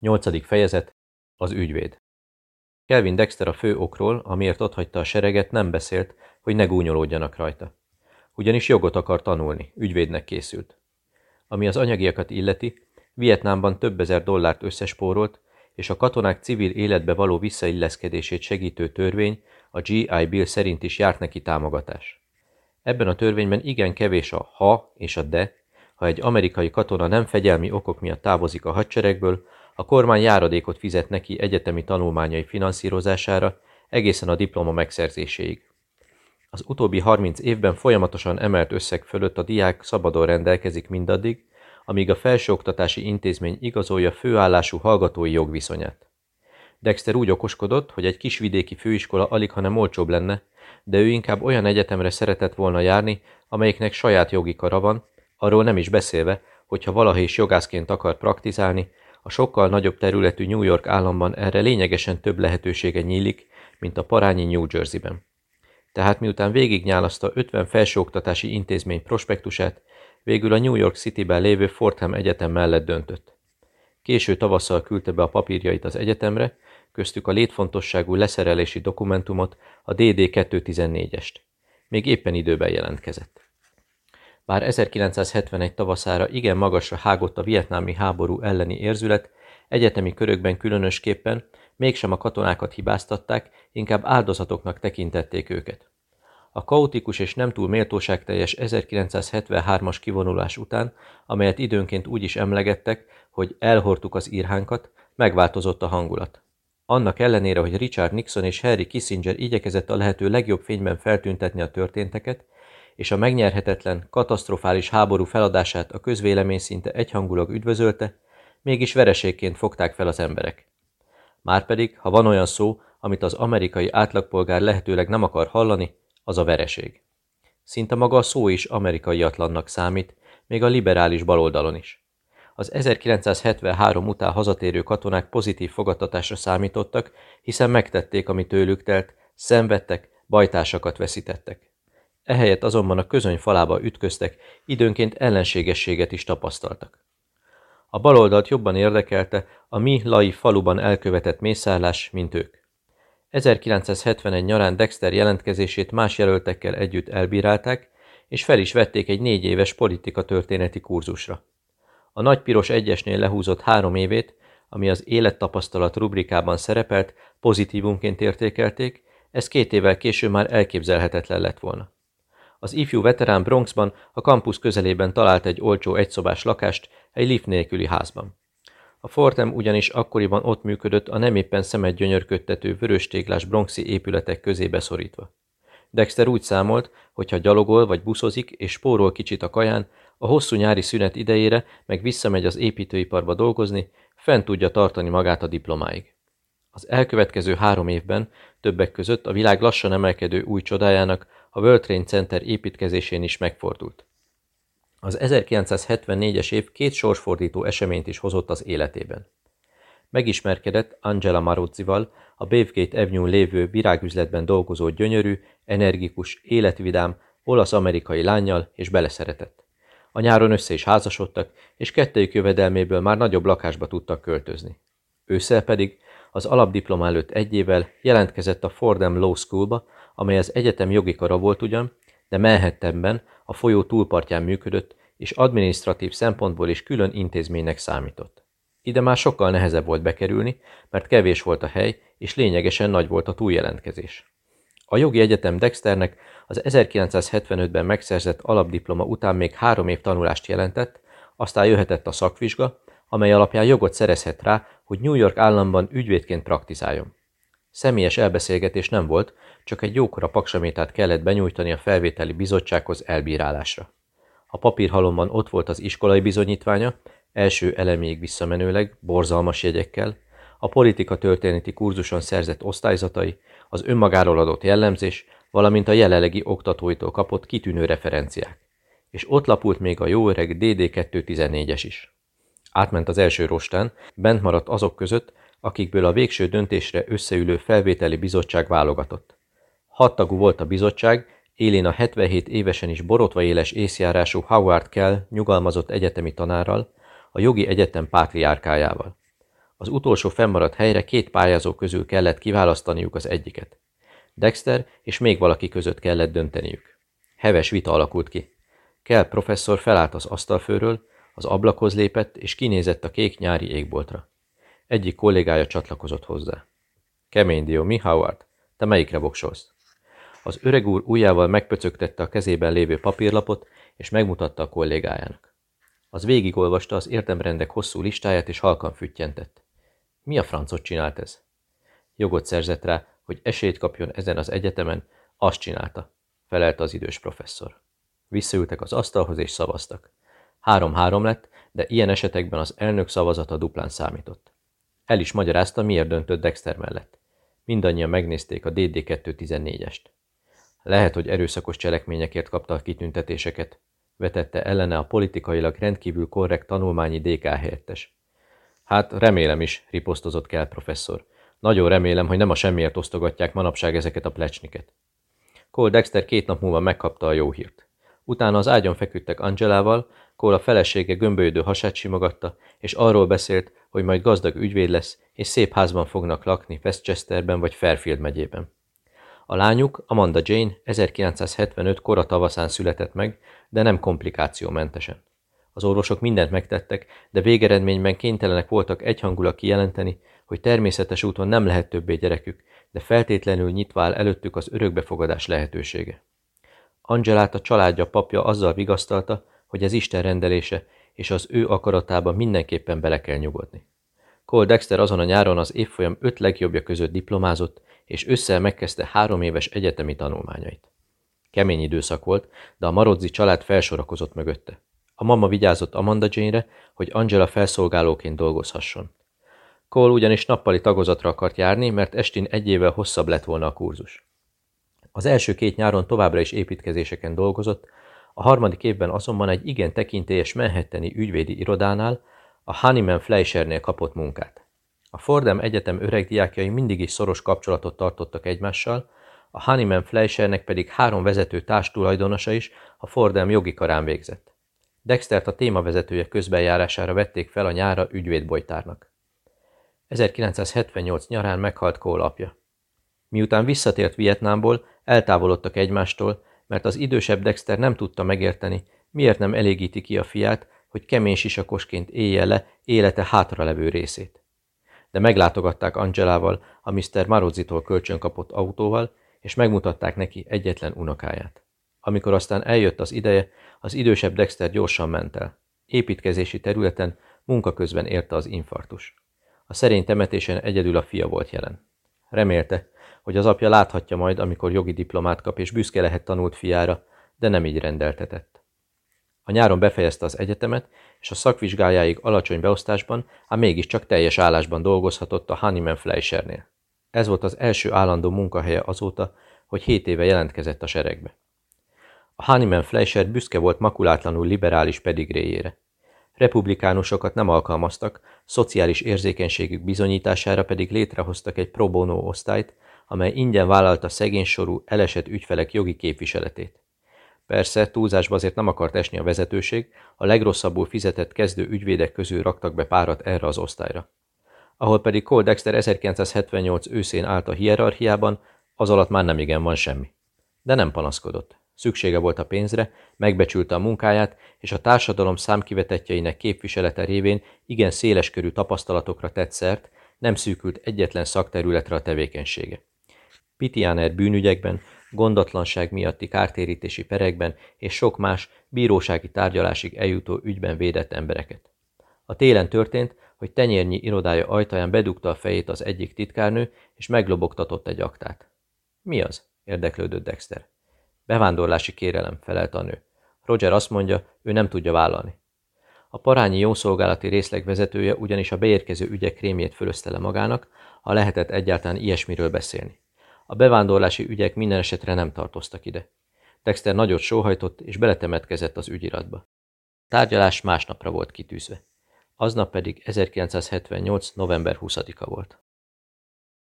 Nyolcadik fejezet. Az ügyvéd. Kelvin Dexter a fő okról, amiért otthagyta a sereget, nem beszélt, hogy ne gúnyolódjanak rajta. Ugyanis jogot akar tanulni, ügyvédnek készült. Ami az anyagiakat illeti, Vietnámban több ezer dollárt összespórolt, és a katonák civil életbe való visszailleszkedését segítő törvény, a GI Bill szerint is járt neki támogatás. Ebben a törvényben igen kevés a ha és a de, ha egy amerikai katona nem fegyelmi okok miatt távozik a hadseregből, a kormány járadékot fizet neki egyetemi tanulmányai finanszírozására egészen a diploma megszerzéséig. Az utóbbi 30 évben folyamatosan emelt összeg fölött a diák szabadon rendelkezik mindaddig, amíg a felsőoktatási intézmény igazolja főállású hallgatói jogviszonyát. Dexter úgy okoskodott, hogy egy kisvidéki főiskola alig, hanem olcsóbb lenne, de ő inkább olyan egyetemre szeretett volna járni, amelyiknek saját jogi kara van, arról nem is beszélve, hogyha valaha is jogászként akar praktizálni, a sokkal nagyobb területű New York államban erre lényegesen több lehetősége nyílik, mint a parányi New Jersey-ben. Tehát miután végignyálaszta 50 felsőoktatási intézmény prospektusát, végül a New York City-ben lévő Fordham Egyetem mellett döntött. Késő tavasszal küldte be a papírjait az egyetemre, köztük a létfontosságú leszerelési dokumentumot, a DD-214-est. Még éppen időben jelentkezett. Bár 1971 tavaszára igen magasra hágott a vietnámi háború elleni érzület, egyetemi körökben különösképpen mégsem a katonákat hibáztatták, inkább áldozatoknak tekintették őket. A kaotikus és nem túl méltóságteljes 1973-as kivonulás után, amelyet időnként úgy is emlegettek, hogy elhortuk az írhánkat, megváltozott a hangulat. Annak ellenére, hogy Richard Nixon és Harry Kissinger igyekezett a lehető legjobb fényben feltüntetni a történteket, és a megnyerhetetlen, katasztrofális háború feladását a közvélemény szinte egyhangulag üdvözölte, mégis vereségként fogták fel az emberek. Márpedig, ha van olyan szó, amit az amerikai átlagpolgár lehetőleg nem akar hallani, az a vereség. Szinte maga a szó is amerikaiatlannak számít, még a liberális baloldalon is. Az 1973 után hazatérő katonák pozitív fogadtatásra számítottak, hiszen megtették, ami tőlük telt, szenvedtek, bajtársakat veszítettek. Ehelyett azonban a közöny falába ütköztek, időnként ellenségességet is tapasztaltak. A baloldalt jobban érdekelte a mi lai faluban elkövetett mészárlás, mint ők. 1971 nyarán Dexter jelentkezését más jelöltekkel együtt elbírálták, és fel is vették egy négy éves politika történeti kurzusra. A nagypiros egyesnél lehúzott három évét, ami az élettapasztalat rubrikában szerepelt, pozitívumként értékelték, ez két évvel később már elképzelhetetlen lett volna. Az ifjú veterán Bronxban a kampusz közelében talált egy olcsó egyszobás lakást egy lift nélküli házban. A Fortem ugyanis akkoriban ott működött a nem éppen szemet gyönyörködtető vöröstéglás bronxi épületek közébe szorítva. Dexter úgy számolt, hogy ha gyalogol vagy buszozik és spórol kicsit a kaján, a hosszú nyári szünet idejére meg visszamegy az építőiparba dolgozni, fent tudja tartani magát a diplomáig. Az elkövetkező három évben többek között a világ lassan emelkedő új csodájának, a World Trade Center építkezésén is megfordult. Az 1974-es év két sorsfordító eseményt is hozott az életében. Megismerkedett Angela Marozzival, a Bavegate Avenue lévő virágüzletben dolgozó gyönyörű, energikus, életvidám, olasz-amerikai lányjal, és beleszeretett. A nyáron össze is házasodtak, és kettőjük jövedelméből már nagyobb lakásba tudtak költözni. Ősszel pedig az alapdiploma előtt egy évvel jelentkezett a Fordham Law Schoolba, amely az egyetem jogi kara volt ugyan, de Manhattanben a folyó túlpartján működött, és adminisztratív szempontból is külön intézménynek számított. Ide már sokkal nehezebb volt bekerülni, mert kevés volt a hely, és lényegesen nagy volt a túljelentkezés. A jogi egyetem Dexternek az 1975-ben megszerzett alapdiploma után még három év tanulást jelentett, aztán jöhetett a szakvizsga, amely alapján jogot szerezhet rá, hogy New York államban ügyvédként praktizáljon. Személyes elbeszélgetés nem volt, csak egy jókora paksamétát kellett benyújtani a felvételi bizottsághoz elbírálásra. A papírhalomban ott volt az iskolai bizonyítványa, első eleméig visszamenőleg, borzalmas jegyekkel, a politika történeti kurzuson szerzett osztályzatai, az önmagáról adott jellemzés, valamint a jelenlegi oktatóitól kapott kitűnő referenciák. És ott lapult még a jó öreg DD214-es is. Átment az első rostán, bent maradt azok között, akikből a végső döntésre összeülő felvételi bizottság válogatott. Hattagú volt a bizottság, élén a 77 évesen is borotva éles észjárású Howard Kell nyugalmazott egyetemi tanárral, a jogi egyetem pátriárkájával. Az utolsó fennmaradt helyre két pályázó közül kellett kiválasztaniuk az egyiket. Dexter és még valaki között kellett dönteniük. Heves vita alakult ki. Kell professzor felállt az asztalfőről, az ablakhoz lépett, és kinézett a kék nyári égboltra. Egyik kollégája csatlakozott hozzá. Kemény dió, mi Howard? Te melyikre voksolsz? Az öreg úr ujjával megpöcögtette a kezében lévő papírlapot, és megmutatta a kollégájának. Az végigolvasta az érdemrendek hosszú listáját, és halkan füttyentett. Mi a francot csinált ez? Jogot szerzett rá, hogy esélyt kapjon ezen az egyetemen, azt csinálta, felelte az idős professzor. Visszaültek az asztalhoz és szavaztak. Három-három lett, de ilyen esetekben az elnök szavazata duplán számított. El is magyarázta, miért döntött Dexter mellett. Mindannyian megnézték a DD214-est. Lehet, hogy erőszakos cselekményekért kapta a kitüntetéseket, vetette ellene a politikailag rendkívül korrekt tanulmányi DK helyettes. Hát remélem is, riposztozott kell professzor. Nagyon remélem, hogy nem a semmiért osztogatják manapság ezeket a plecsniket. Cole Dexter két nap múlva megkapta a jó hírt. Utána az ágyon feküdtek Angelával, Cole felesége gömbölydő hasát simogatta, és arról beszélt, hogy majd gazdag ügyvéd lesz, és szép házban fognak lakni Westchesterben vagy Fairfield megyében. A lányuk, Amanda Jane 1975 kora tavaszán született meg, de nem komplikációmentesen. Az orvosok mindent megtettek, de végeredményben kénytelenek voltak egyhangulag kijelenteni, hogy természetes úton nem lehet többé gyerekük, de feltétlenül nyitva áll előttük az örökbefogadás lehetősége. Angelát a családja papja azzal vigasztalta, hogy ez Isten rendelése, és az ő akaratába mindenképpen bele kell nyugodni. Cole Dexter azon a nyáron az évfolyam öt legjobbja között diplomázott, és ősszel megkezdte három éves egyetemi tanulmányait. Kemény időszak volt, de a Marozzi család felsorakozott mögötte. A mama vigyázott Amanda Jane-re, hogy Angela felszolgálóként dolgozhasson. Cole ugyanis nappali tagozatra akart járni, mert estin egy évvel hosszabb lett volna a kurzus. Az első két nyáron továbbra is építkezéseken dolgozott, a harmadik évben azonban egy igen tekintélyes Manhattani ügyvédi irodánál, a Honeyman Fleischernél kapott munkát. A Fordham Egyetem öreg diákjai mindig is szoros kapcsolatot tartottak egymással, a Honeyman Fleischernek pedig három vezető társtulajdonosa is a Fordham jogi karán végzett. Dextert a témavezetője közbenjárására vették fel a nyára ügyvédbolytárnak. 1978 nyarán meghalt Cole apja. Miután visszatért Vietnámból, eltávolodtak egymástól, mert az idősebb Dexter nem tudta megérteni, miért nem elégíti ki a fiát, hogy kemény sisakosként élje le élete hátralevő részét. De meglátogatták Angelával a Mr. Marozzitól kölcsönkapott autóval, és megmutatták neki egyetlen unokáját. Amikor aztán eljött az ideje, az idősebb Dexter gyorsan ment el. Építkezési területen munka közben érte az infartus. A szerény temetésen egyedül a fia volt jelen. Remélte, hogy az apja láthatja majd, amikor jogi diplomát kap, és büszke lehet tanult fiára, de nem így rendeltetett. A nyáron befejezte az egyetemet, és a szakvizsgájáig alacsony beosztásban, ám mégiscsak teljes állásban dolgozhatott a Honeyman Fleischernél. Ez volt az első állandó munkahelye azóta, hogy hét éve jelentkezett a seregbe. A Honeyman Fleischer büszke volt makulátlanul liberális pedigréjére. Republikánusokat nem alkalmaztak, szociális érzékenységük bizonyítására pedig létrehoztak egy pro bono osztályt, amely ingyen vállalta szegénysorú, elesett ügyfelek jogi képviseletét. Persze, túlzásba azért nem akart esni a vezetőség, a legrosszabbul fizetett kezdő ügyvédek közül raktak be párat erre az osztályra. Ahol pedig Cole Dexter 1978 őszén állt a hierarchiában, az alatt már nem igen van semmi. De nem panaszkodott. Szüksége volt a pénzre, megbecsülte a munkáját, és a társadalom számkivetetjeinek képviselete révén igen széleskörű tapasztalatokra tett szert, nem szűkült egyetlen szakterületre a tevékenysége. Pitiáner bűnügyekben, gondatlanság miatti kártérítési perekben és sok más bírósági tárgyalásig eljutó ügyben védett embereket. A télen történt, hogy tenyérnyi irodája ajtaján bedugta a fejét az egyik titkárnő, és meglobogtatott egy aktát. Mi az? érdeklődött Dexter. Bevándorlási kérelem, felelt a nő. Roger azt mondja, ő nem tudja vállalni. A parányi jószolgálati részleg vezetője ugyanis a beérkező ügyek krémjét fölözte le magának, ha lehetett egyáltalán ilyesmiről beszélni. A bevándorlási ügyek minden esetre nem tartoztak ide. Dexter nagyot sóhajtott, és beletemetkezett az ügyiratba. Tárgyalás másnapra volt kitűzve. Aznap pedig 1978. november 20-a volt.